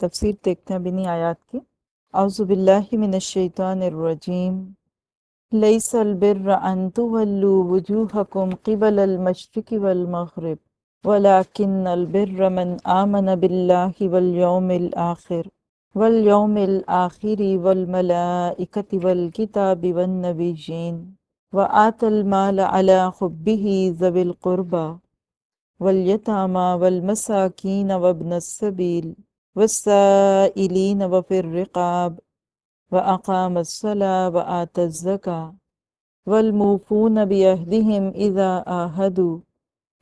تفسیر دیکھتے ہیں بنی آیات کی۔ اعوذ باللہ من الشیطان الرجیم۔ لیس البر ان تولوا وجوہکم قبل المشرق والمغرب ولكن البر من آمن باللہ والیوم الآخر والیوم الآخر والملائکة والکتاب والنبیین وآت المال على حبه ذوی القربى والیتامى والمساکین وابن السبیل۔ والسائلین وفي الرقاب، وأقام الصلاة وآت الزكاة، والموفون بيهدهم إذا آهدوا،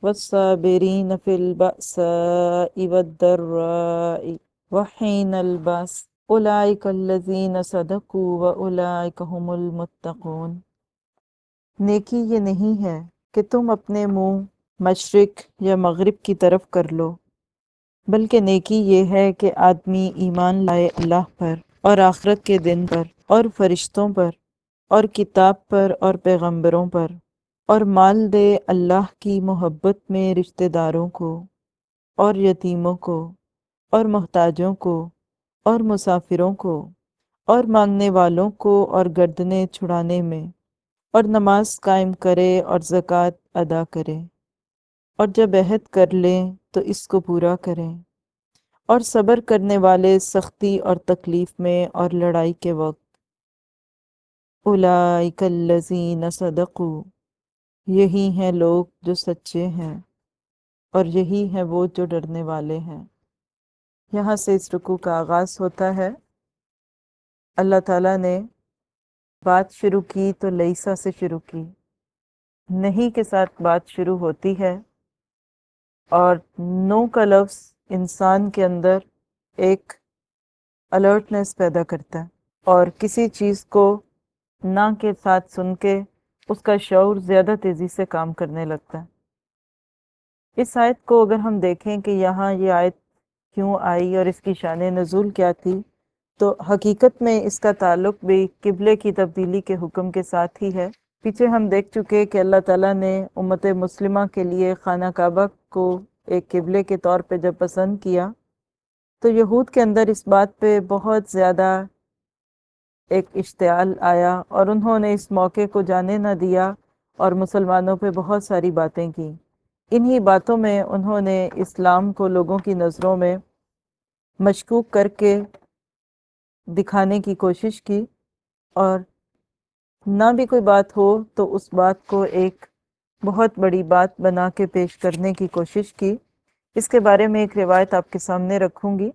والصابرين في البأساء والضراء، وحين الباس أولئك الذين صدقوا وأولئك هم المتقون. نیکی یہ نہیں ہے کہ تم اپنے منہ مشرق یا مغرب کی طرف کر لو۔ بلکہ نیکی یہ ہے کہ آدمی ایمان لائے اللہ پر اور آخرت کے دن پر اور فرشتوں پر اور کتاب پر اور پیغمبروں پر اور مال دے اللہ کی محبت میں رشتہ داروں کو اور یتیموں کو اور محتاجوں کو اور مسافروں کو اور مانگنے والوں کو اور گردنے چھڑانے میں اور نماز قائم کرے اور زکوٰۃ ادا کرے۔ اور جب عہد کر لیں تو اس کو پورا کریں۔ اور صبر کرنے والے سختی اور تکلیف میں اور لڑائی کے وقت۔ اولئک الذین صدقوا۔ یہی ہیں لوگ جو سچے ہیں اور یہی ہیں وہ جو ڈرنے والے ہیں۔ یہاں سے اس رکوع کا آغاز ہوتا ہے۔ اللہ تعالیٰ نے بات شروع کی تو لئیسا سے شروع کی۔ نہیں کے ساتھ بات شروع ہوتی ہے۔ اور نو کا لفظ انسان کے اندر ایک الرٹنس پیدا کرتا ہے اور کسی چیز کو نہ کے ساتھ سن کے اس کا شعور زیادہ تیزی سے کام کرنے لگتا ہے۔ اس آیت کو اگر ہم دیکھیں کہ یہاں یہ آیت کیوں آئی اور اس کی شان نزول کیا تھی، تو حقیقت میں اس کا تعلق بھی قبلے کی تبدیلی کے حکم کے ساتھ ہی ہے۔ پیچھے ہم دیکھ چکے کہ اللہ تعالیٰ نے امت مسلمہ کے لیے خانہ کعبہ کو ایک قبلے کے طور پہ جب پسند کیا، تو یہود کے اندر اس بات پہ بہت زیادہ ایک اشتعال آیا اور انہوں نے اس موقع کو جانے نہ دیا اور مسلمانوں پہ بہت ساری باتیں کی۔ انہی باتوں میں انہوں نے اسلام کو لوگوں کی نظروں میں مشکوک کر کے دکھانے کی کوشش کی اور نہ بھی کوئی بات ہو تو اس بات کو ایک بہت بڑی بات بنا کے پیش کرنے کی کوشش کی۔ اس کے بارے میں ایک روایت آپ کے سامنے رکھوں گی۔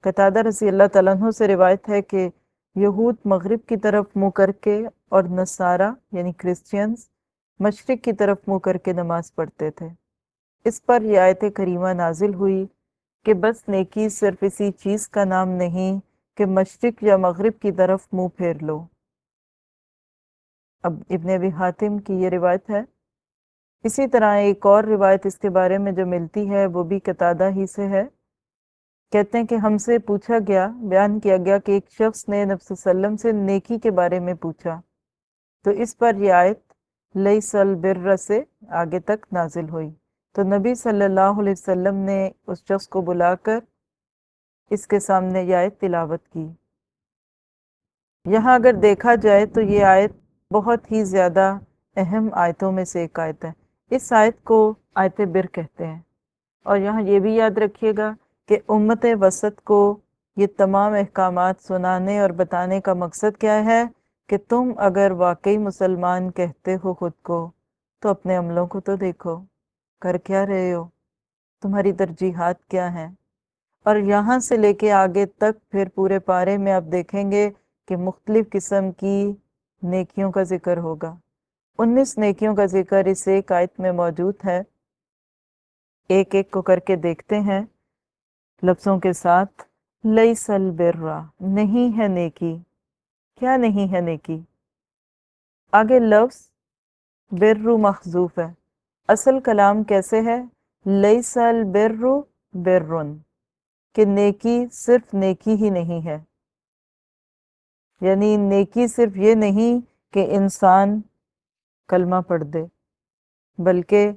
قطادہ رضی اللہ تعالیٰ عنہ سے روایت ہے کہ یہود مغرب کی طرف منہ کر کے اور نصارہ یعنی کرسچینز مشرق کی طرف منہ کر کے نماز پڑھتے تھے۔ اس پر یہ آیت کریمہ نازل ہوئی کہ بس نیکی صرف اسی چیز کا نام نہیں کہ مشرق یا مغرب کی طرف منہ پھیر لو۔ اب ابن ابی حاتم کی یہ روایت ہے۔ اسی طرح ایک اور روایت اس کے بارے میں جو ملتی ہے، وہ بھی قطادہ ہی سے ہے۔ کہتے ہیں کہ ہم سے پوچھا گیا، بیان کیا گیا کہ ایک شخص نے نبی وسلم سے نیکی کے بارے میں پوچھا۔ تو اس پر یہ آیت لئی سل بر سے آگے تک نازل ہوئی۔ تو نبی صلی اللہ علیہ وسلم نے اس شخص کو بلا کر اس کے سامنے یہ آیت تلاوت کی۔ یہاں اگر دیکھا جائے تو یہ آیت بہت ہی زیادہ اہم آیتوں میں سے ایک آیت ہے۔ اس آیت کو آیت بر کہتے ہیں۔ اور یہاں یہ بھی یاد رکھیے گا کہ امت وسط کو یہ تمام احکامات سنانے اور بتانے کا مقصد کیا ہے کہ تم اگر واقعی مسلمان کہتے ہو خود کو، تو اپنے عملوں کو تو دیکھو، کر کیا رہے ہو؟ تمہاری ترجیحات کیا ہیں؟ اور یہاں سے لے کے آگے تک پھر پورے پارے میں آپ دیکھیں گے کہ مختلف قسم کی نیکیوں کا ذکر ہوگا۔ انیس نیکیوں کا ذکر اس ایک آیت میں موجود ہے۔ ایک ایک کو کر کے دیکھتے ہیں۔ لفظوں کے ساتھ لئی سل برا نہیں ہے نیکی۔ کیا نہیں ہے نیکی؟ آگے لفظ برو مخضوف ہے۔ اصل کلام کیسے ہے؟ لئی سل برو برن، کہ نیکی صرف نیکی ہی نہیں ہے۔ یعنی نیکی صرف یہ نہیں کہ انسان کلمہ پڑھ دے۔ بلکہ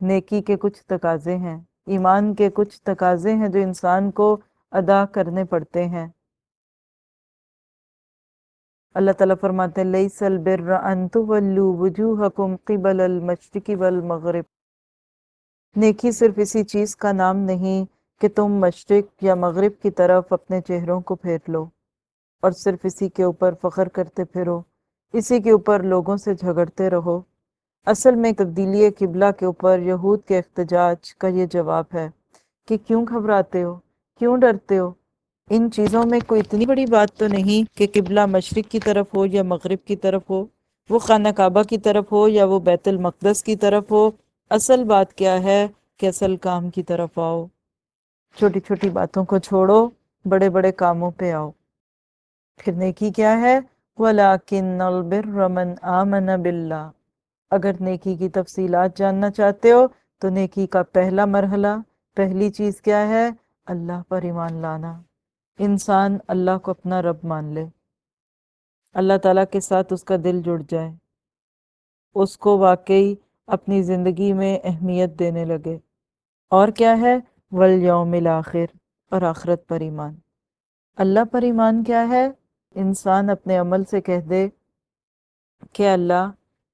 نیکی کے کچھ تقاضے ہیں، ایمان کے کچھ تقاضے ہیں جو انسان کو ادا کرنے پڑتے ہیں۔ اللہ تعالیٰ فرماتے ہیں، لیس البر ان تولوا وجوہکم قبل المشرق والمغرب نیکی صرف اسی چیز کا نام نہیں کہ تم مشرق یا مغرب کی طرف اپنے چہروں کو پھیر لو اور صرف اسی کے اوپر فخر کرتے پھرو۔ اسی کے اوپر لوگوں سے جھگڑتے رہو۔ اصل میں تبدیلی قبلہ کے اوپر، یہود کے احتجاج کا یہ جواب ہے کہ کیوں گھبراتے ہو، کیوں ڈرتے ہو؟ ان چیزوں میں کوئی اتنی بڑی بات تو نہیں کہ قبلہ مشرق کی طرف ہو یا مغرب کی طرف ہو، وہ خانہ کعبہ کی طرف ہو یا وہ بیت المقدس کی طرف ہو۔ اصل بات کیا ہے کہ اصل کام کی طرف آؤ۔ چھوٹی چھوٹی باتوں کو چھوڑو، بڑے بڑے کاموں پہ آؤ۔ پھر نیکی کیا ہے؟ وَلَكِنَّ الْبِرَّ مَنْ آمَنَ بِاللَّهِ۔ اگر نیکی کی تفصیلات جاننا چاہتے ہو، تو نیکی کا پہلا مرحلہ، پہلی چیز کیا ہے؟ اللہ پر ایمان لانا۔ انسان اللہ کو اپنا رب مان لے۔ اللہ تعالیٰ کے ساتھ اس کا دل جڑ جائے۔ اس کو واقعی اپنی زندگی میں اہمیت دینے لگے۔ اور کیا ہے؟ والیوم الآخر اور آخرت پر ایمان۔ اللہ پر ایمان کیا ہے؟ انسان اپنے عمل سے کہہ دے کہ اللہ،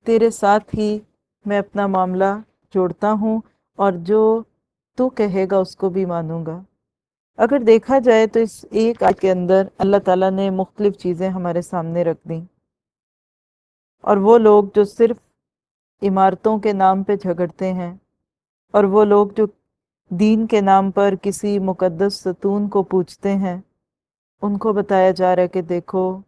تیرے ساتھ ہی میں اپنا معاملہ جوڑتا ہوں اور جو تو کہے گا اس کو بھی مانوں گا۔ اگر دیکھا جائے تو اس ایک آیت کے اندر اللہ تعالیٰ نے مختلف چیزیں ہمارے سامنے رکھ دیں۔ اور وہ لوگ جو صرف عمارتوں کے نام پہ جھگڑتے ہیں اور وہ لوگ جو دین کے نام پر کسی مقدس ستون کو پوچھتے ہیں ان کو بتایا جا رہا ہے کہ دیکھو،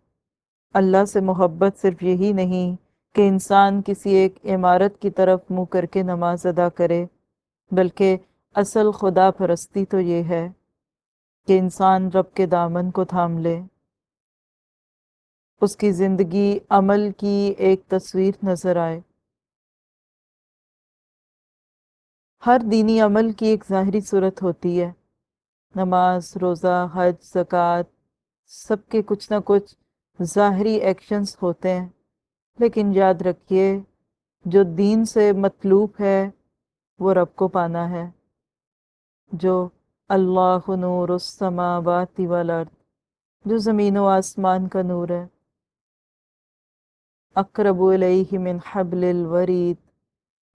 اللہ سے محبت صرف یہی نہیں کہ انسان کسی ایک عمارت کی طرف منہ کر کے نماز ادا کرے، بلکہ اصل خدا پرستی تو یہ ہے کہ انسان رب کے دامن کو تھام لے۔ اس کی زندگی عمل کی ایک تصویر نظر آئے۔ ہر دینی عمل کی ایک ظاہری صورت ہوتی ہے۔ نماز، روزہ، حج، زکوٰۃ سب کے کچھ نہ کچھ ظاہری ایکشنز ہوتے ہیں۔ لیکن یاد رکھیے، جو دین سے مطلوب ہے، وہ رب کو پانا ہے۔ جو اللہ نور السماوات والارض، جو زمین و آسمان کا نور ہے۔ اقرب الیہ من حبل الورید،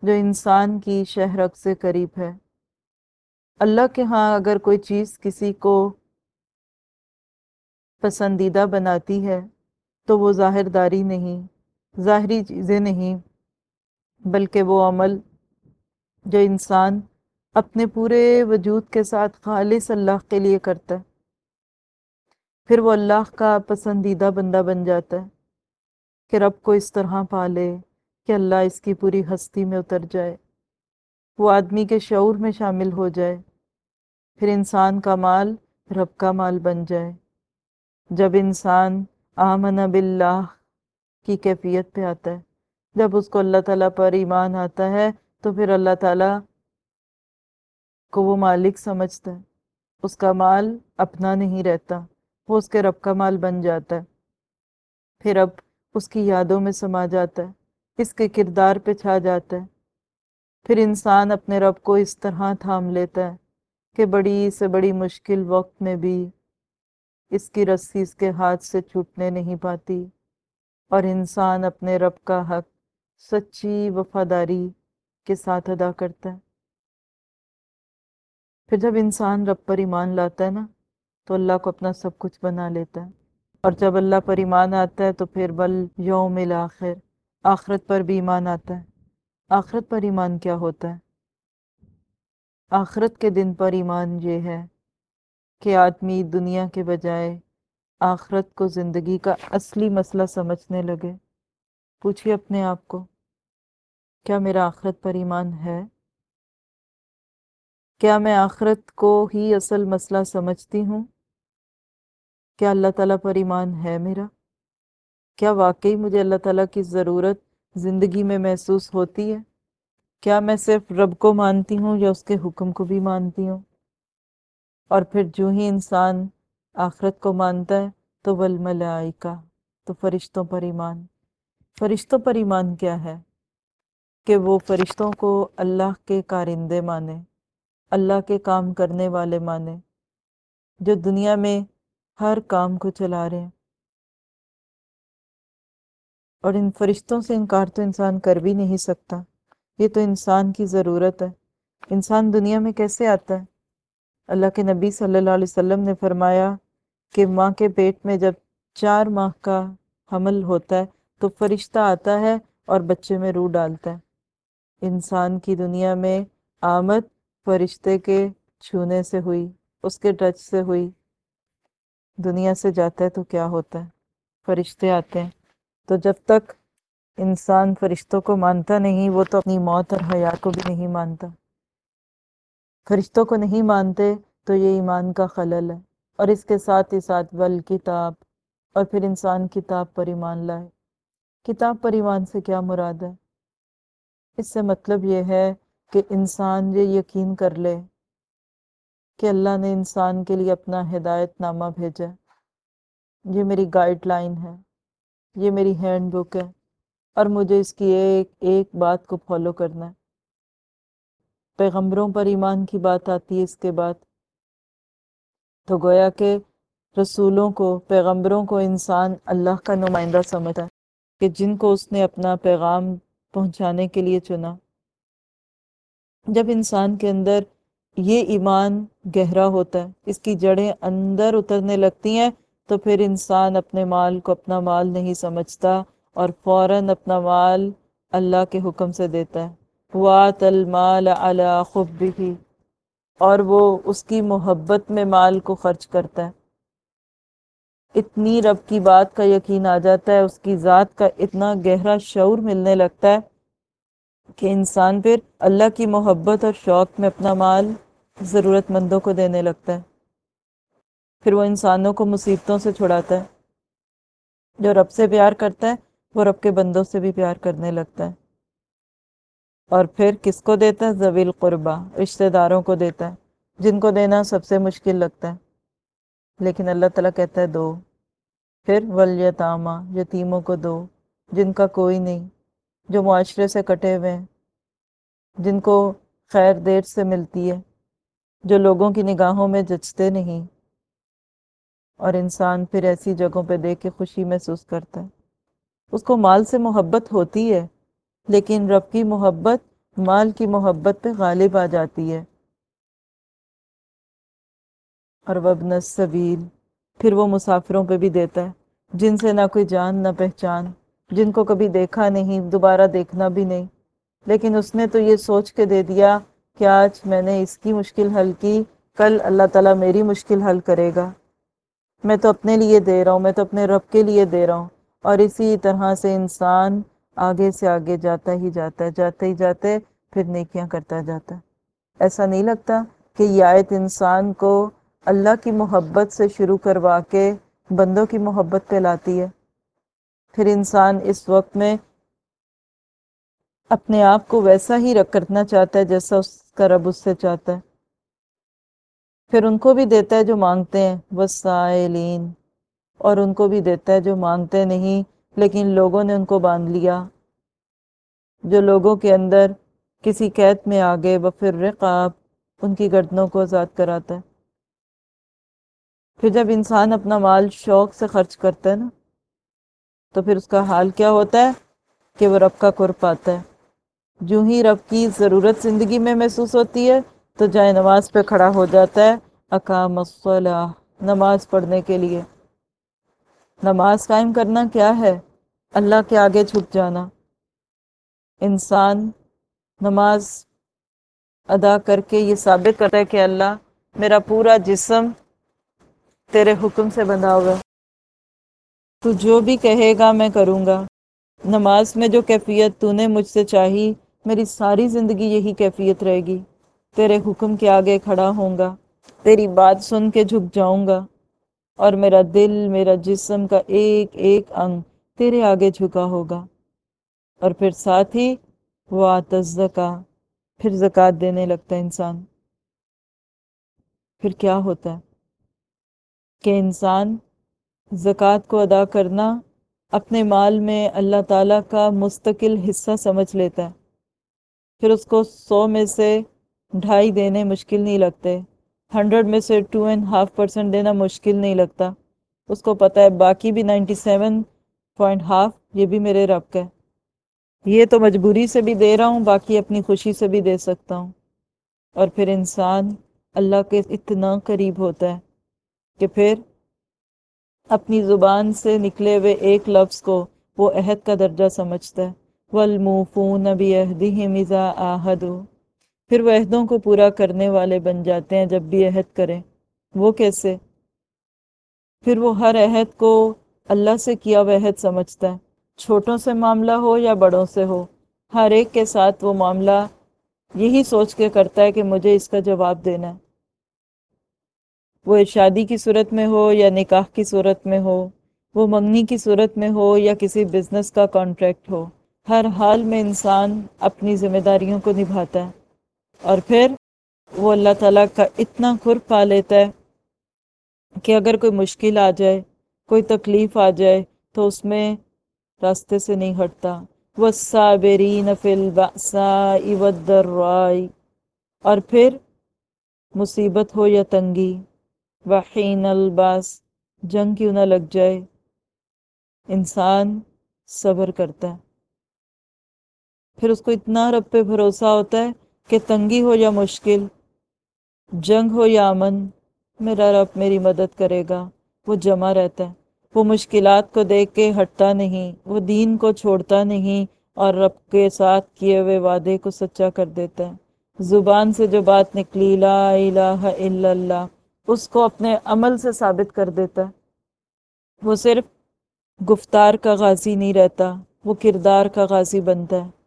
جو انسان کی شہرک سے قریب ہے۔ اللہ کے ہاں اگر کوئی چیز کسی کو پسندیدہ بناتی ہے، تو وہ ظاہر داری نہیں، ظاہری چیزیں نہیں، بلکہ وہ عمل جو انسان اپنے پورے وجود کے ساتھ خالص اللہ کے لیے کرتا ہے۔ پھر وہ اللہ کا پسندیدہ بندہ بن جاتا ہے کہ رب کو اس طرح پالے کہ اللہ اس کی پوری ہستی میں اتر جائے۔ وہ آدمی کے شعور میں شامل ہو جائے، پھر انسان کا مال رب کا مال بن جائے۔ جب انسان آمن باللہ کی کیفیت پہ آتا ہے، جب اس کو اللہ تعالیٰ پر ایمان آتا ہے، تو پھر اللہ تعالیٰ کو وہ مالک سمجھتا ہے۔ اس کا مال اپنا نہیں رہتا، وہ اس کے رب کا مال بن جاتا ہے۔ پھر اب اس کی یادوں میں سما جاتا ہے، اس کے کردار پہ چھا جاتا ہے۔ پھر انسان اپنے رب کو اس طرح تھام لیتا ہے کہ بڑی سے بڑی مشکل وقت میں بھی اس کی رسی اس کے ہاتھ سے چھوٹنے نہیں پاتی۔ اور انسان اپنے رب کا حق، سچی وفاداری کے ساتھ ادا کرتا ہے۔ پھر جب انسان رب پر ایمان لاتا ہے نا، تو اللہ کو اپنا سب کچھ بنا لیتا ہے۔ اور جب اللہ پر ایمان آتا ہے، تو پھر بل یوم الآخر آخرت پر بھی ایمان آتا ہے۔ آخرت پر ایمان کیا ہوتا ہے؟ آخرت کے دن پر ایمان یہ ہے کہ آدمی دنیا کے بجائے آخرت کو زندگی کا اصلی مسئلہ سمجھنے لگے۔ پوچھئے اپنے آپ کو، کیا میرا آخرت پر ایمان ہے؟ کیا میں آخرت کو ہی اصل مسئلہ سمجھتی ہوں؟ کیا اللہ تعالیٰ پر ایمان ہے میرا؟ کیا واقعی مجھے اللہ تعالیٰ کی ضرورت زندگی میں محسوس ہوتی ہے؟ کیا میں صرف رب کو مانتی ہوں یا اس کے حکم کو بھی مانتی ہوں؟ اور پھر جو ہی انسان آخرت کو مانتا ہے، تو والملائکہ، تو فرشتوں پر ایمان۔ فرشتوں پر ایمان کیا ہے؟ کہ وہ فرشتوں کو اللہ کے کارندے مانے، اللہ کے کام کرنے والے مانے، جو دنیا میں ہر کام کو چلا رہے ہیں۔ اور ان فرشتوں سے انکار تو انسان کر بھی نہیں سکتا۔ یہ تو انسان کی ضرورت ہے۔ انسان دنیا میں کیسے آتا ہے؟ اللہ کے نبی صلی اللہ علیہ وسلم نے فرمایا کہ ماں کے پیٹ میں جب چار ماہ کا حمل ہوتا ہے تو فرشتہ آتا ہے اور بچے میں روح ڈالتا ہے۔ انسان کی دنیا میں آمد فرشتے کے چھونے سے ہوئی، اس کے ٹچ سے ہوئی۔ دنیا سے جاتا ہے تو کیا ہوتا ہے؟ فرشتے آتے ہیں۔ تو جب تک انسان فرشتوں کو مانتا نہیں، وہ تو اپنی موت اور حیا کو بھی نہیں مانتا۔ فرشتوں کو نہیں مانتے تو یہ ایمان کا خلل ہے۔ اور اس کے ساتھ ہی ساتھ ول کتاب اور پھر انسان کتاب پر ایمان لائے۔ کتاب پر ایمان سے کیا مراد ہے؟ اس سے مطلب یہ ہے کہ انسان یہ یقین کر لے کہ اللہ نے انسان کے لیے اپنا ہدایت نامہ بھیجا یہ میری گائیڈ لائن ہے، یہ میری ہینڈ بک ہے اور مجھے اس کی ایک ایک بات کو فالو کرنا ہے۔ پیغمبروں پر ایمان کی بات آتی ہے اس کے بعد۔ تو گویا کہ رسولوں کو، پیغمبروں کو انسان اللہ کا نمائندہ سمجھتا ہے کہ جن کو اس نے اپنا پیغام پہنچانے کے لیے چنا۔ جب انسان کے اندر یہ ایمان گہرا ہوتا ہے، اس کی جڑیں اندر اترنے لگتی ہیں، تو پھر انسان اپنے مال کو اپنا مال نہیں سمجھتا اور فوراً اپنا مال اللہ کے حکم سے دیتا ہے۔ وَاتَ الْمَالَ عَلَى خُبِّهِ۔ اور وہ اس کی محبت میں مال کو خرچ کرتا ہے۔ اتنی رب کی بات کا یقین آ جاتا ہے، اس کی ذات کا اتنا گہرا شعور ملنے لگتا ہے کہ انسان پھر اللہ کی محبت اور شوق میں اپنا مال ضرورت مندوں کو دینے لگتا ہے۔ پھر وہ انسانوں کو مصیبتوں سے چھڑاتا ہے۔ جو رب سے پیار کرتا ہے، وہ رب کے بندوں سے بھی پیار کرنے لگتا ہے۔ اور پھر کس کو دیتا ہے؟ زویل قربا رشتہ داروں کو دیتا ہے، جن کو دینا سب سے مشکل لگتا ہے۔ لیکن اللہ تعالیٰ کہتا ہے، دو۔ پھر ولیتامہ یتیموں کو دو، جن کا کوئی نہیں، جو معاشرے سے کٹے ہوئے ہیں، جن کو خیر دیر سے ملتی ہے، جو لوگوں کی نگاہوں میں جچتے نہیں۔ اور انسان پھر ایسی جگہوں پہ دیکھ کے خوشی محسوس کرتا ہے۔ اس کو مال سے محبت ہوتی ہے لیکن رب کی محبت مال کی محبت پہ غالب آ جاتی ہے۔ اور وبن السبیل، پھر وہ مسافروں پہ بھی دیتا ہے، جن سے نہ کوئی جان نہ پہچان، جن کو کبھی دیکھا نہیں، دوبارہ دیکھنا بھی نہیں۔ لیکن اس نے تو یہ سوچ کے دے دیا کہ آج میں نے اس کی مشکل حل کی، کل اللہ تعالیٰ میری مشکل حل کرے گا۔ میں تو اپنے لیے دے رہا ہوں، میں تو اپنے رب کے لیے دے رہا ہوں۔ اور اسی طرح سے انسان آگے سے آگے جاتا ہی جاتا ہے جاتے ہی جاتے پھر نیکیاں کرتا جاتا ہے۔ ایسا نہیں لگتا کہ یہ آیت انسان کو اللہ کی محبت سے شروع کروا کے بندوں کی محبت پہ لاتی ہے۔ پھر انسان اس وقت میں اپنے آپ کو ویسا ہی رکھ کرنا چاہتا ہے جیسا اس کا رب اس سے چاہتا ہے۔ پھر ان کو بھی دیتا ہے جو مانگتے ہیں وسائلین اور ان کو بھی دیتا ہے جو مانگتے نہیں لیکن لوگوں نے ان کو باندھ لیا۔ جو لوگوں کے اندر کسی قید میں آگے و پھر رقاب ان کی گردنوں کو آزاد کراتا ہے۔ پھر جب انسان اپنا مال شوق سے خرچ کرتا ہے نا، تو پھر اس کا حال کیا ہوتا ہے؟ کہ وہ رب کا کر پاتا ہے۔ جو ہی رب کی ضرورت زندگی میں محسوس ہوتی ہے، تو جائے نماز پہ کھڑا ہو جاتا ہے، اقام الصلاح نماز پڑھنے کے لیے۔ نماز قائم کرنا کیا ہے؟ اللہ کے آگے جھک جانا۔ انسان نماز ادا کر کے یہ ثابت کرتا ہے کہ اللہ میرا پورا جسم تیرے حکم سے بندھا ہوا تو جو بھی کہے گا میں کروں گا۔ نماز میں جو کیفیت تو نے مجھ سے چاہی، میری ساری زندگی یہی کیفیت رہے گی۔ تیرے حکم کے آگے کھڑا ہوں گا۔ تیری بات سن کے جھک جاؤں گا۔ اور میرا دل، میرا جسم کا ایک ایک انگ تیرے آگے جھکا ہوگا۔ اور پھر ساتھ ہی وہ آتزکا پھر زکوٰۃ دینے لگتا ہے انسان۔ پھر کیا ہوتا ہے؟ کہ انسان زکوٰۃ کو ادا کرنا اپنے مال میں اللہ تعالیٰ کا مستقل حصہ سمجھ لیتا ہے۔ پھر اس کو سو میں سے ڈھائی دینے مشکل نہیں لگتے۔ ہنڈریڈ میں سے ٹو اینڈ ہاف پرسینٹ دینا مشکل نہیں لگتا۔ اس کو پتا ہے، باقی بھی نائنٹی سیون پوائنٹ ہاف، یہ بھی میرے رب کا ہے۔ یہ تو مجبوری سے بھی دے رہا ہوں، باقی اپنی خوشی سے بھی دے سکتا ہوں۔ اور پھر انسان اللہ کے اتنا قریب ہوتا ہے کہ پھر اپنی زبان سے نکلے ہوئے ایک لفظ کو وہ عہد کا درجہ سمجھتا ہے۔ والموفون بعہدہم اذا آہدوا پھر وہ عہدوں کو پورا کرنے والے بن جاتے ہیں جب بھی عہد کریں۔ وہ کیسے؟ پھر وہ ہر عہد کو اللہ سے کیا وہ عہد سمجھتا ہے؟ چھوٹوں سے معاملہ ہو یا بڑوں سے ہو؟ ہر ایک کے ساتھ وہ معاملہ یہی سوچ کے کرتا ہے کہ مجھے اس کا جواب دینا ہے۔ وہ شادی کی صورت میں ہو یا نکاح کی صورت میں ہو، وہ منگنی کی صورت میں ہو یا کسی بزنس کا کانٹریکٹ ہو، ہر حال میں انسان اپنی ذمہ داریوں کو نبھاتا ہے۔ اور پھر وہ اللہ تعالیٰ کا اتنا خرب پا لیتا ہے کہ اگر کوئی مشکل آ جائے، کوئی تکلیف آ جائے تو اس میں راستے سے نہیں ہٹتا۔ والصابرین فی البأساء والضراء۔ اور پھر مصیبت ہو یا تنگی وحین الباس جنگ کیوں نہ لگ جائے، انسان صبر کرتا ہے۔ پھر اس کو اتنا رب پہ بھروسہ ہوتا ہے کہ تنگی ہو یا مشکل، جنگ ہو یا امن، میرا رب میری مدد کرے گا، وہ جمع رہتا ہے۔ وہ مشکلات کو دیکھ کے ہٹتا نہیں، وہ دین کو چھوڑتا نہیں اور رب کے ساتھ کیے ہوئے وعدے کو سچا کر دیتا ہے۔ زبان سے جو بات نکلی، لا الہ الا اللہ، اس کو اپنے عمل سے ثابت کر دیتا ہے۔ وہ صرف گفتار کا غازی نہیں رہتا، وہ کردار کا غازی بنتا ہے۔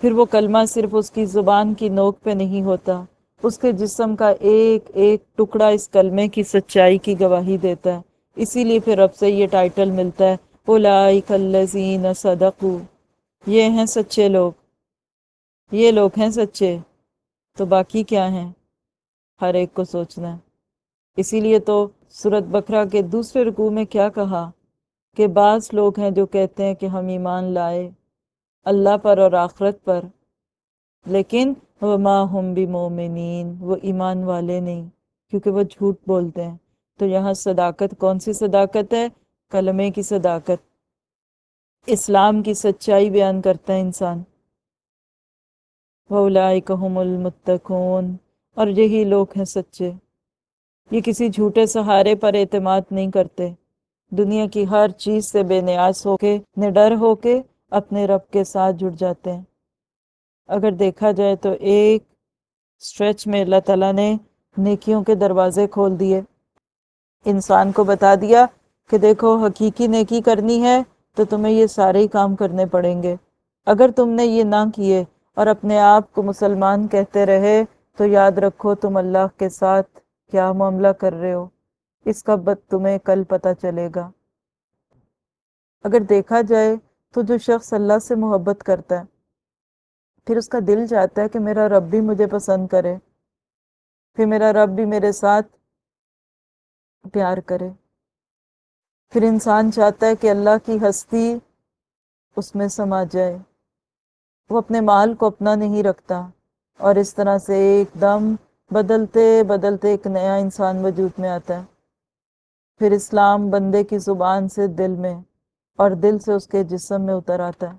پھر وہ کلمہ صرف اس کی زبان کی نوک پہ نہیں ہوتا، اس کے جسم کا ایک ایک ٹکڑا اس کلمے کی سچائی کی گواہی دیتا ہے۔ اسی لیے پھر رب سے یہ ٹائٹل ملتا ہے اولئک الذین صدقوا یہ ہیں سچے لوگ۔ یہ لوگ ہیں سچے۔ تو باقی کیا ہیں؟ ہر ایک کو سوچنا ہے۔ اسی لیے تو سورت بکرا کے دوسرے رکوع میں کیا کہا؟ کہ بعض لوگ ہیں جو کہتے ہیں کہ ہم ایمان لائے۔ اللہ پر اور آخرت پر۔ لیکن وما ہم بھی مومنین وہ ایمان والے نہیں، کیونکہ وہ جھوٹ بولتے ہیں۔ تو یہاں صداقت، کون سی صداقت ہے؟ کلمے کی صداقت۔ اسلام کی سچائی بیان کرتا ہے انسان۔ وَأُولَئِكَ هُمُ الْمُتَّقُونَ۔ اور یہی لوگ ہیں سچے۔ یہ کسی جھوٹے سہارے پر اعتماد نہیں کرتے۔ دنیا کی ہر چیز سے بے نیاز ہو کے، نڈر ہو کے اپنے رب کے ساتھ جڑ جاتے ہیں۔ اگر دیکھا جائے تو ایک سٹریچ میں اللہ تعالیٰ نے نیکیوں کے دروازے کھول دیے۔ انسان کو بتا دیا کہ دیکھو، حقیقی نیکی کرنی ہے تو تمہیں یہ سارے ہی کام کرنے پڑیں گے۔ اگر تم نے یہ نہ کیے اور اپنے آپ کو مسلمان کہتے رہے تو یاد رکھو تم اللہ کے ساتھ کیا معاملہ کر رہے ہو۔ اس کا بد تمہیں کل پتہ چلے گا۔ اگر دیکھا جائے تو جو شخص اللہ سے محبت کرتا ہے، پھر اس کا دل چاہتا ہے کہ میرا رب بھی مجھے پسند کرے، پھر میرا رب بھی میرے ساتھ پیار کرے۔ پھر انسان چاہتا ہے کہ اللہ کی ہستی اس میں سما جائے، وہ اپنے مال کو اپنا نہیں رکھتا اور اس طرح سے ایک دم بدلتے بدلتے ایک نیا انسان وجود میں آتا ہے۔ پھر اسلام بندے کی زبان سے دل میں اور دل سے اس کے جسم میں اتر آتا ہے۔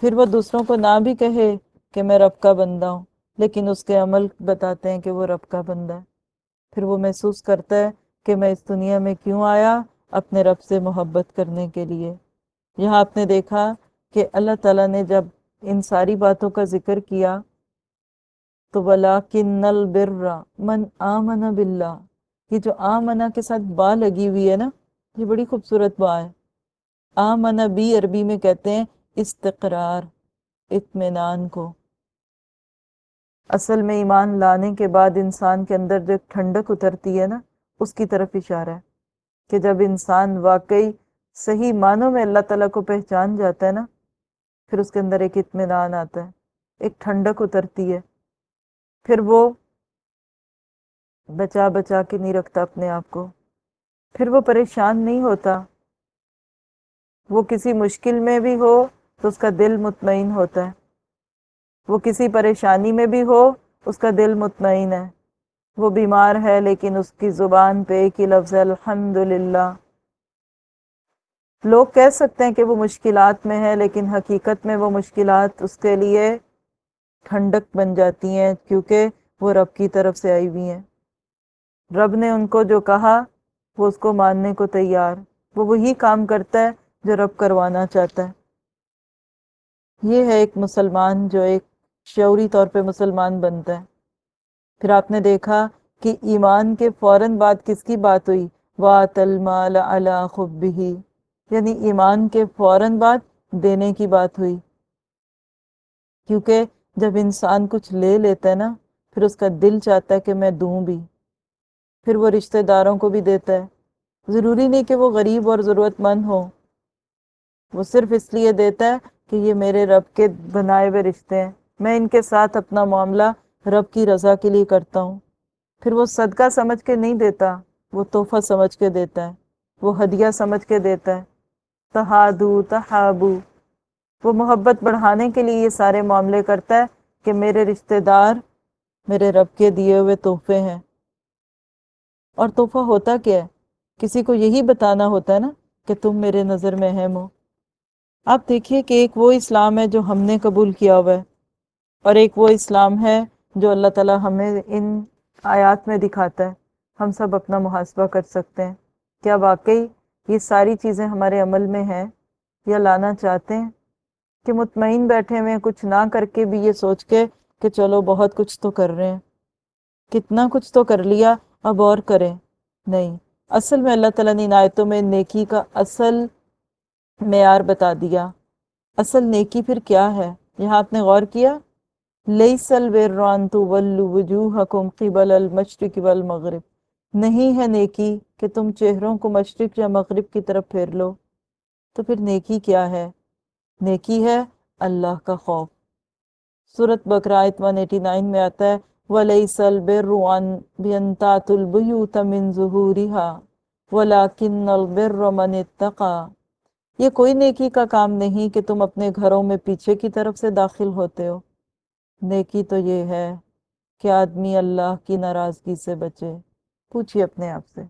پھر وہ دوسروں کو نہ بھی کہے کہ میں رب کا بندہ ہوں، لیکن اس کے عمل بتاتے ہیں کہ وہ رب کا بندہ ہے۔ پھر وہ محسوس کرتا ہے کہ میں اس دنیا میں کیوں آیا اپنے رب سے محبت کرنے کے لیے۔ یہاں آپ نے دیکھا کہ اللہ تعالیٰ نے جب ان ساری باتوں کا ذکر کیا تو ولاکن البر من آمن باللہ یہ جو آمنا کے ساتھ با لگی ہوئی ہے نا، یہ بڑی خوبصورت با ہے۔ آمنا بھی عربی میں کہتے ہیں استقرار، اطمینان کو۔ اصل میں ایمان لانے کے بعد انسان کے اندر جو ٹھنڈک اترتی ہے نا، اس کی طرف اشارہ ہے کہ جب انسان واقعی صحیح معنوں میں اللہ تعالیٰ کو پہچان جاتا ہے نا، پھر اس کے اندر ایک اطمینان آتا ہے، ایک ٹھنڈک اترتی ہے۔ پھر وہ بچا بچا کے نہیں رکھتا اپنے آپ کو، پھر وہ پریشان نہیں ہوتا۔ وہ کسی مشکل میں بھی ہو تو اس کا دل مطمئن ہوتا ہے۔ وہ کسی پریشانی میں بھی ہو، اس کا دل مطمئن ہے۔ وہ بیمار ہے لیکن اس کی زبان پہ ایک ہی لفظ ہے الحمد لوگ کہہ سکتے ہیں کہ وہ مشکلات میں ہے لیکن حقیقت میں وہ مشکلات اس کے لیے ٹھنڈک بن جاتی ہیں کیونکہ وہ رب کی طرف سے آئی ہوئی ہیں۔ رب نے ان کو جو کہا، وہ اس کو ماننے کو تیار۔ وہ وہی کام کرتا ہے جو رب کروانا چاہتا ہے۔ یہ ہے ایک مسلمان جو ایک شعوری طور پہ مسلمان بنتا ہے۔ پھر آپ نے دیکھا کہ ایمان کے فوراً بعد کس کی بات ہوئی؟ وَاتَ الْمَالَ عَلَى خُبِّهِ۔ یعنی ایمان کے فوراً بعد دینے کی بات ہوئی۔ کیونکہ جب انسان کچھ لے لیتا ہے نا، پھر اس کا دل چاہتا ہے کہ میں دوں بھی۔ پھر وہ رشتہ داروں کو بھی دیتا ہے۔ ضروری نہیں کہ وہ غریب اور ضرورت مند ہو وہ صرف اس لیے دیتا ہے کہ یہ میرے رب کے بنائے ہوئے رشتے ہیں۔ میں ان کے ساتھ اپنا معاملہ رب کی رضا کے لیے کرتا ہوں۔ پھر وہ صدقہ سمجھ کے نہیں دیتا، وہ تحفہ سمجھ کے دیتا ہے، وہ ہدیہ سمجھ کے دیتا ہے۔ تہادو، تہابو۔ وہ محبت بڑھانے کے لیے یہ سارے معاملے کرتا ہے کہ میرے رشتہ دار میرے رب کے دیے ہوئے تحفے ہیں۔ اور تحفہ ہوتا کیا ہے؟ کسی کو یہی بتانا ہوتا ہے نا کہ تم میرے نظر میں اہم ہو۔ آپ دیکھیے کہ ایک وہ اسلام ہے جو ہم نے قبول کیا ہوا ہے اور ایک وہ اسلام ہے جو اللہ تعالیٰ ہمیں ان آیات میں دکھاتا ہے۔ ہم سب اپنا محاسبہ کر سکتے ہیں۔ کیا واقعی یہ ساری چیزیں ہمارے عمل میں ہیں یا لانا چاہتے ہیں؟ کہ مطمئن بیٹھے ہوئے کچھ نہ کر کے بھی یہ سوچ کے کہ چلو بہت کچھ تو کر رہے ہیں۔ کتنا کچھ تو کر لیا، اب اور کریں۔ نہیں، اصل میں اللہ تعالیٰ نے ان آیتوں میں نیکی کا اصل معیار بتا دیا۔ اصل نیکی پھر کیا ہے؟ یہاں آپ نے غور کیا؟ لیس البر ان تولوا وجوہکم قبل المشرق والمغرب۔ نہیں ہے نیکی کہ تم چہروں کو مشرق یا مغرب کی طرف پھیر لو۔ تو پھر نیکی کیا ہے؟ نیکی ہے اللہ کا خوف۔ سورت بقرہ آیت 189 میں آتا ہے وَلَيْسَ الْبِرُّ أَن بِيَنْتَاتُ الْبُيُوتَ مِن ظُهُورِهَا وَلَكِنَّ الْبِرَّ مَنِ اتَّقَى یہ کوئی نیکی کا کام نہیں کہ تم اپنے گھروں میں پیچھے کی طرف سے داخل ہوتے ہو۔ نیکی تو یہ ہے کہ آدمی اللہ کی ناراضگی سے بچے۔ پوچھئے اپنے آپ سے۔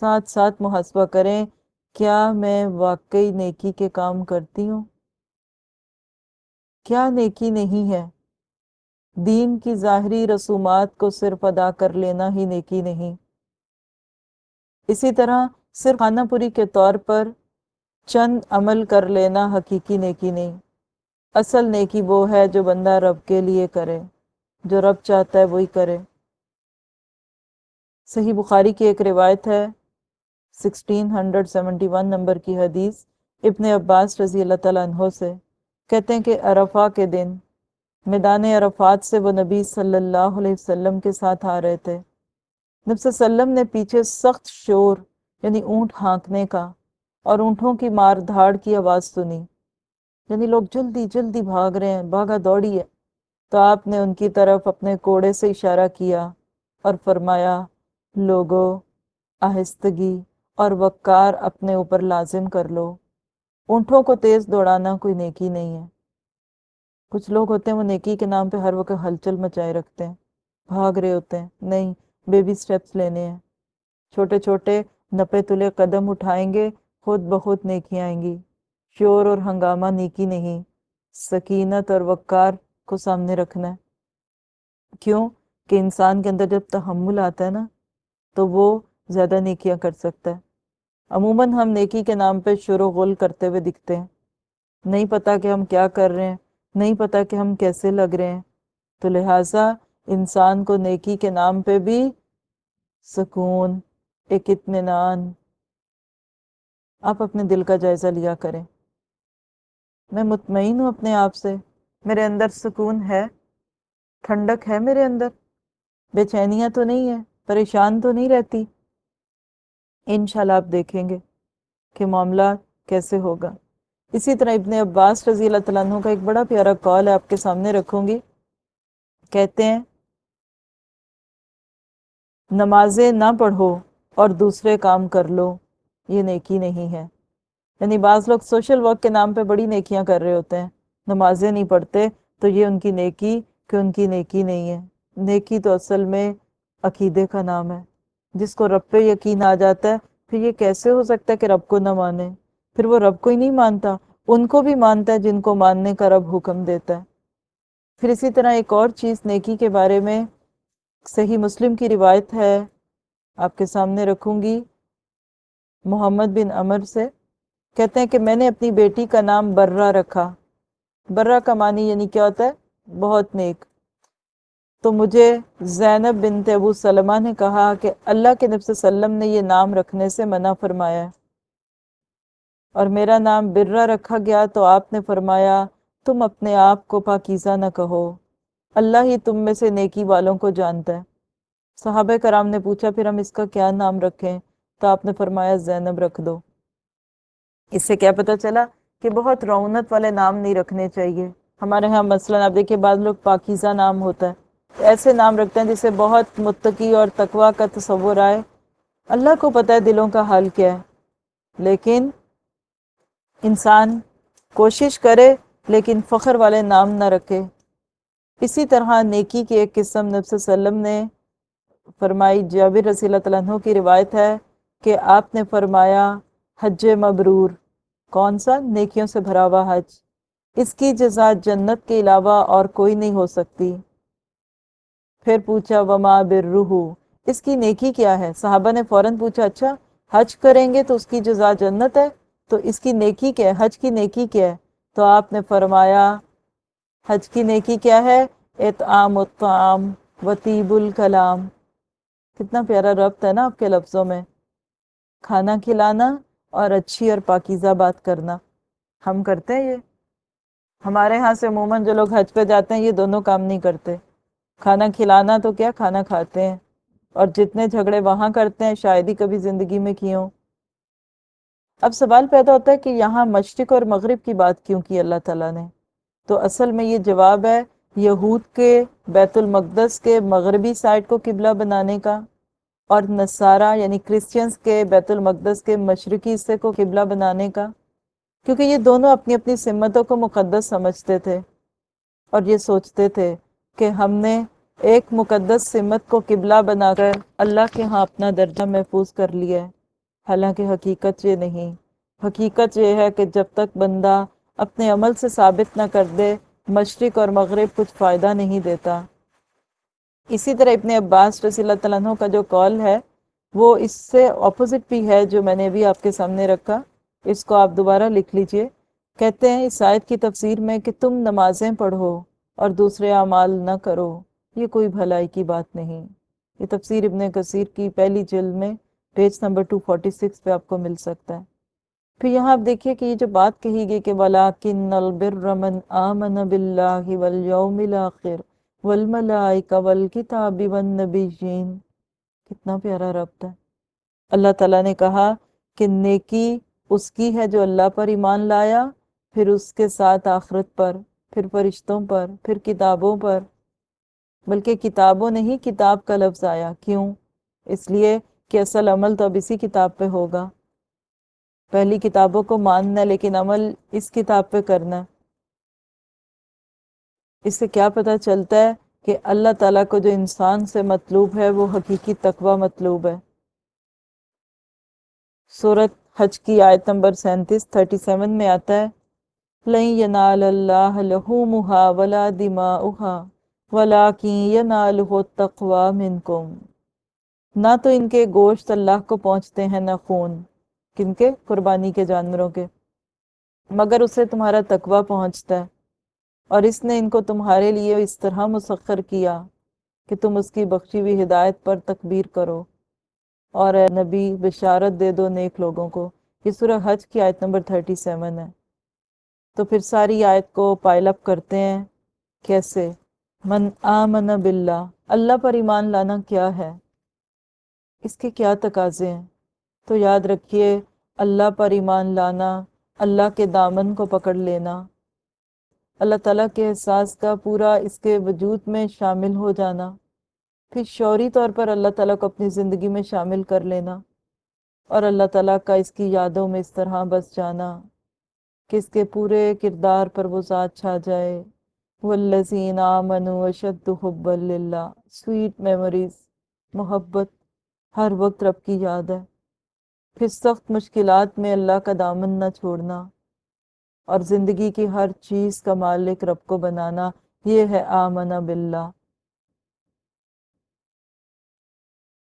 ساتھ ساتھ محاسبہ کریں، کیا میں واقعی نیکی کے کام کرتی ہوں؟ کیا نیکی نہیں ہے؟ دین کی ظاہری رسومات کو صرف ادا کر لینا ہی نیکی نہیں۔ اسی طرح صرف خانہ پوری کے طور پر چند عمل کر لینا حقیقی نیکی نہیں۔ اصل نیکی وہ ہے جو بندہ رب کے لیے کرے، جو رب چاہتا ہے وہی کرے۔ صحیح بخاری کی ایک روایت ہے، sixteen hundred seventy one number کی حدیث ابن عباس رضی اللہ تعالیٰ عنہ سے۔ کہتے ہیں کہ عرفہ کے دن میدان عرفات سے وہ نبی صلی اللہ علیہ وسلم کے ساتھ آ رہے تھے۔ نبی صلی اللہ علیہ وسلم نے پیچھے سخت شور یعنی اونٹ ہانکنے کا اور اونٹوں کی مار دھاڑ کی آواز سنی۔ یعنی لوگ جلدی جلدی بھاگ رہے ہیں، بھاگا دوڑی ہے۔ تو آپ نے ان کی طرف اپنے کوڑے سے اشارہ کیا اور فرمایا، لوگو، آہستگی اور وقار اپنے اوپر لازم کر لو۔ اونٹوں کو تیز دوڑانا کوئی نیکی نہیں ہے۔ کچھ لوگ ہوتے ہیں وہ نیکی کے نام پہ ہر وقت ہلچل مچائے رکھتے ہیں۔ بھاگ رہے ہوتے ہیں۔ نہیں، بیبی سٹیپس لینے ہیں۔ چھوٹے چھوٹے نپے تلے قدم اٹھائیں گے خود بخود نیکی آئیں گی۔ شور اور ہنگامہ نیکی نہیں، سکینت اور وقار کو سامنے رکھنا ہے۔ کیوں کہ انسان کے اندر جب تحمل آتا ہے نا، تو وہ زیادہ نیکیاں کر سکتا ہے۔ عموماً ہم نیکی کے نام پہ شور و غل کرتے ہوئے دکھتے ہیں۔ نہیں پتا کہ ہم کیا کر رہے ہیں، نہیں پتا کہ ہم کیسے لگ رہے ہیں۔ تو لہٰذا انسان کو نیکی کے نام پہ بھی سکون، ایک اطمینان آپ اپنے دل کا جائزہ لیا کریں۔ میں مطمئن ہوں اپنے آپ سے۔ میرے اندر سکون ہے۔ ٹھنڈک ہے میرے اندر۔ بے چینیاں تو نہیں ہے پریشان تو نہیں رہتی۔ انشاءاللہ آپ دیکھیں گے کہ معاملہ کیسے ہوگا۔ اسی طرح ابن عباس رضی اللہ تعالیٰ عنہ کا ایک بڑا پیارا کال ہے، آپ کے سامنے رکھوں گی۔ کہتے ہیں، نمازیں نہ پڑھو اور دوسرے کام کر لو۔ یہ نیکی نہیں ہے۔ یعنی بعض لوگ سوشل ورک کے نام پہ بڑی نیکیاں کر رہے ہوتے ہیں، نمازیں نہیں پڑھتے تو یہ ان کی نیکی کہ ان کی نیکی نہیں ہے۔ نیکی تو اصل میں عقیدے کا نام ہے۔ جس کو رب پہ یقین آ جاتا ہے، پھر یہ کیسے ہو سکتا ہے کہ رب کو نہ مانے؟ پھر وہ رب کو ہی نہیں مانتا، ان کو بھی مانتا ہے جن کو ماننے کا رب حکم دیتا ہے۔ پھر اسی طرح ایک اور چیز نیکی کے بارے میں، صحیح مسلم کی روایت ہے، آپ کے سامنے رکھوں گی۔ محمد بن عمر سے کہتے ہیں کہ میں نے اپنی بیٹی کا نام برہ رکھا۔ برہ کا معنی یعنی کیا ہوتا ہے؟ بہت نیک۔ تو مجھے زینب بنت ابو سلمہ نے کہا کہ اللہ کے نبی صلی اللہ علیہ وسلم نے یہ نام رکھنے سے منع فرمایا۔ ہے اور میرا نام برہ رکھا گیا تو آپ نے فرمایا، تم اپنے آپ کو پاکیزہ نہ کہو۔ اللہ ہی تم میں سے نیکی والوں کو جانتا ہے۔ صحابہ کرام نے پوچھا، پھر ہم اس کا کیا نام رکھیں؟ تو آپ نے فرمایا زینب رکھ دو۔ اس سے کیا پتہ چلا کہ بہت رونت والے نام نہیں رکھنے چاہیے۔ ہمارے ہاں مثلاً آپ دیکھیے بعض لوگ پاکیزہ نام ہوتا ہے۔ ایسے نام رکھتے ہیں جسے بہت متقی اور تقوی کا تصور آئے۔ اللہ کو پتہ ہے دلوں کا حال کیا ہے۔ لیکن انسان کوشش کرے لیکن فخر والے نام نہ رکھے۔ اسی طرح نیکی کی ایک قسم نبی وسلم نے فرمائی، جابر رضی اللہ تعالیٰ عنہ کی روایت ہے کہ آپ نے فرمایا، حج مبرور، کون سا؟ نیکیوں سے بھرا ہوا حج۔ اس کی جزا جنت کے علاوہ اور کوئی نہیں ہو سکتی۔ پھر پوچھا، وما بررہو اس کی نیکی کیا ہے؟ صحابہ نے فوراً پوچھا اچھا حج کریں گے تو اس کی جزا جنت ہے؟ تو اس کی نیکی کیا ہے؟ حج کی نیکی کیا ہے؟ تو آپ نے فرمایا، حج کی نیکی کیا ہے؟ اطعام الطعام وطیب الکلام۔ کتنا پیارا ربط ہے نا آپ کے لفظوں میں۔ کھانا کھلانا اور اچھی اور پاکیزہ بات کرنا۔ ہم کرتے ہیں یہ۔ ہمارے ہاں سے عموماً جو لوگ حج پہ جاتے ہیں، یہ دونوں کام نہیں کرتے۔ کھانا کھلانا تو کیا کھانا کھاتے ہیں؟ اور جتنے جھگڑے وہاں کرتے ہیں، شاید ہی کبھی زندگی میں کیے ہوں اب سوال پیدا ہوتا ہے کہ یہاں مشرق اور مغرب کی بات کیوں کی اللہ تعالیٰ نے؟ تو اصل میں یہ جواب ہے یہود کے، بیت المقدس کے مغربی سائڈ کو قبلہ بنانے کا۔ اور نصارہ یعنی کرسچنز کے بیت المقدس کے مشرقی حصے کو قبلہ بنانے کا، کیونکہ یہ دونوں اپنی اپنی سمتوں کو مقدس سمجھتے تھے اور یہ سوچتے تھے کہ ہم نے ایک مقدس سمت کو قبلہ بنا کر اللہ کے ہاں اپنا درجہ محفوظ کر لیا ہے۔ حالانکہ حقیقت یہ نہیں، حقیقت یہ ہے کہ جب تک بندہ اپنے عمل سے ثابت نہ کر دے، مشرق اور مغرب کچھ فائدہ نہیں دیتا۔ اسی طرح ابن عباس رضی اللہ تعالیٰ عنہ کا جو کال ہے، وہ اس سے اپوزٹ بھی ہے جو میں نے بھی آپ کے سامنے رکھا۔ اس کو آپ دوبارہ لکھ لیجیے۔ کہتے ہیں، اس آیت کی تفسیر میں کہ تم نمازیں پڑھو اور دوسرے اعمال نہ کرو۔ یہ کوئی بھلائی کی بات نہیں۔ یہ تفسیر ابن کثیر کی پہلی جلد میں پیج نمبر 246 پہ آپ کو مل سکتا ہے۔ پھر یہاں آپ دیکھیے کہ یہ جو بات کہی گئی کہ وَلَاكِنَّ الْبِرَّ مَنْ آمَنَ بِاللَّهِ وَالْيَوْمِ الْآخِرِ وَالْمَلَائِكَ وَالْكِتَابِ وَالنَّبِيِّينَ کتنا پیارا ربط ہے اللہ تعالیٰ نے کہا کہ نیکی اس کی ہے جو اللہ پر ایمان لایا، پھر اس کے ساتھ آخرت پر، پھر فرشتوں پر، پھر کتابوں پر۔ بلکہ کتابوں نہیں کتاب کا لفظ آیا۔ کیوں؟ اس لیے کہ اصل عمل تو اب اسی کتاب پہ ہوگا۔ پہلی کتابوں کو ماننا، لیکن عمل اس کتاب پہ کرنا۔ اس سے کیا پتہ چلتا ہے کہ اللہ تعالیٰ کو جو انسان سے مطلوب ہے وہ حقیقی تقوی مطلوب ہے۔ صورت حج کی آیت نمبر سینتیس، تھرٹی سیون میں آتا ہے، لَن يَنَالَ اللَّهَ لَحُومُهَا وَلَا دِمَاؤُهَا وَلَاكِن يَنَالُهُ التَّقْوَى مِنْكُمْ نہ تو ان کے گوشت اللہ کو پہنچتے ہیں، نہ خون۔ کن کے؟ قربانی کے جانوروں کے۔ مگر اسے تمہارا تقوی پہنچتا ہے۔ اور اس نے ان کو تمہارے لیے اس طرح مسخر کیا کہ تم اس کی بخشی ہوئی ہدایت پر تکبیر کرو۔ اور اے نبی، بشارت دے دو نیک لوگوں کو یہ سورہ حج کی آیت نمبر 37 ہے۔ تو پھر ساری آیت کو پائل اپ کرتے ہیں۔ کیسے؟ من آمن باللہ۔ اللہ پر ایمان لانا کیا ہے؟ اس کے کیا تقاضے ہیں؟ تو یاد رکھیے، اللہ پر ایمان لانا، اللہ کے دامن کو پکڑ لینا۔ اللہ تعالیٰ کے احساس کا پورا اس کے وجود میں شامل ہو جانا۔ پھر شعوری طور پر اللہ تعالیٰ کو اپنی زندگی میں شامل کر لینا اور اللہ تعالیٰ کا اس کی یادوں میں اس طرح بس جانا کہ اس کے پورے کردار پر وہ ذات چھا جائے۔ والذین آمنوا اشد حبا للہ سویٹ میموریز، محبت ہر وقت رب کی یاد ہے۔ پھر سخت مشکلات میں اللہ کا دامن نہ چھوڑنا۔ اور زندگی کی ہر چیز کا مالک رب کو بنانا یہ ہے آمنا باللہ۔